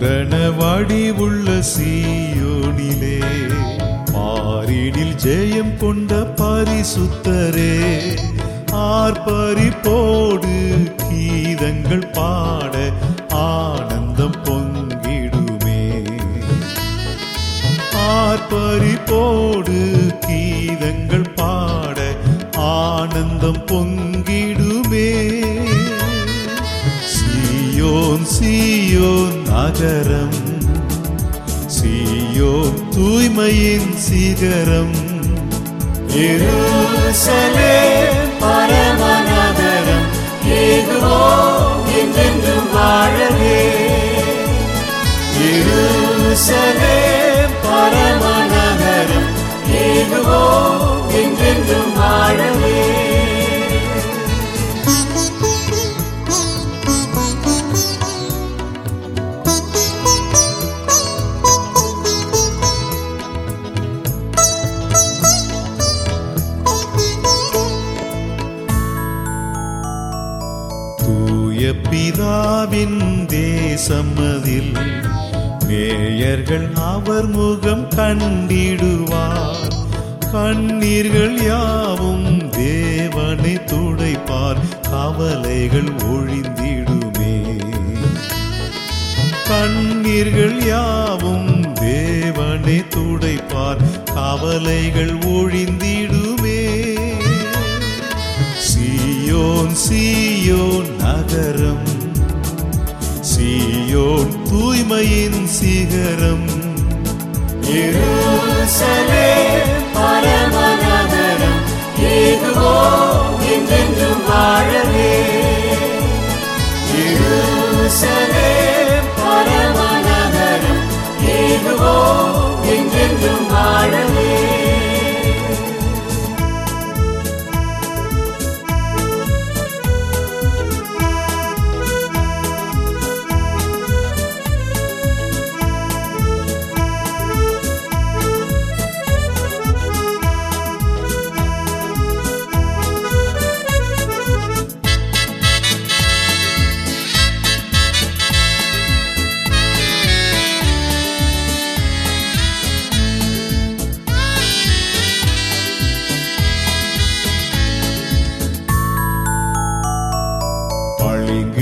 பூரண வடிவுள்ள சீயோனிலே மாறிடில் ஜெயம் கொண்ட பரிசுத்தரே ஆர்ப்பரிப்போடு கீதங்கள் பாட ஆனந்தம் பொங்கிடுமே. ஆர்ப்பரிப்போடு கீதங்கள் பாட ஆனந்தம் பொங்கிடுமே. சீயோன் சீயோன் நகரம் சீயோ தூய்மையின் சிகரம். எருசலேம் பரமநகரம் ஏகுவோம் என்றென்றும் வாழவே. எருசலேம் பரமநகரம் ஏகுவோம் என்றென்றும் வாழவே. தூய பிதாவின் தேசமதில் நேயர்கள் அவர் முகம் கண்டிடுவார். கண்ணீர்கள் யாவும் தேவனை துடைப்பார். கவலைகள் ஒழிந்திடுமே. கண்ணீர்கள் யாவும் தேவனை துடைப்பார். கவலைகள் ஒழிந்திடுமே. சீயோன் சீயோன் நகரம் சீயோன் தூய்மையின் சிகரம். பரம நகரம் ஏதுவோ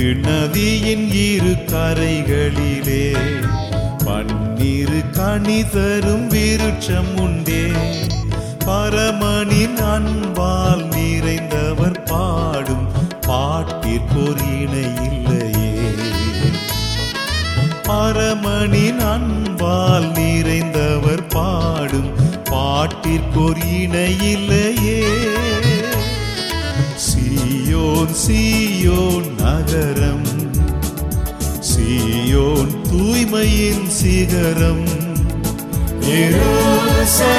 பளிங்கு நதியின் இரு கரைகளிலே பன்னிரு கனி தரும் விருட்சம் உண்டே. பரமனின் அன்பால் நிறைந்தவர் பாடும் பாட்டிற்கோர் இணை இல்லையே. பரமனின் அன்பால் நிறைந்தவர் பாடும் பாட்டிற்கோர் இணை இல்லையே. சீயோன் சீயோன் நகரம் சீயோன் தூய்மையின் சிகரம். எருசலேம்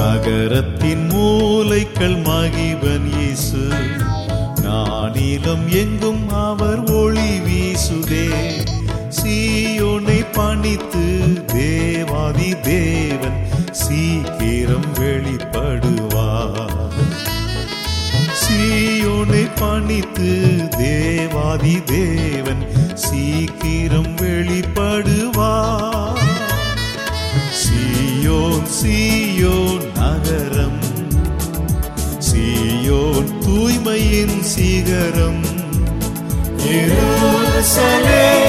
நகரத்தின் மூலைக்கள் மகிவன் இயேசு. நானிலும் எங்கும் அவர் ஒளி வீசுதே. சீயோனை பணித்து தேவாதி தேவன் சீக்கிரம் வெளிப்படுவார். சீயோனை பணித்து தேவாதி தேவன் சீக்கிரம் வெளிப்படுவார். சியோன் சியோன் நகரம். சியோன் தூய்மையின் சிகரம். எருசலேம்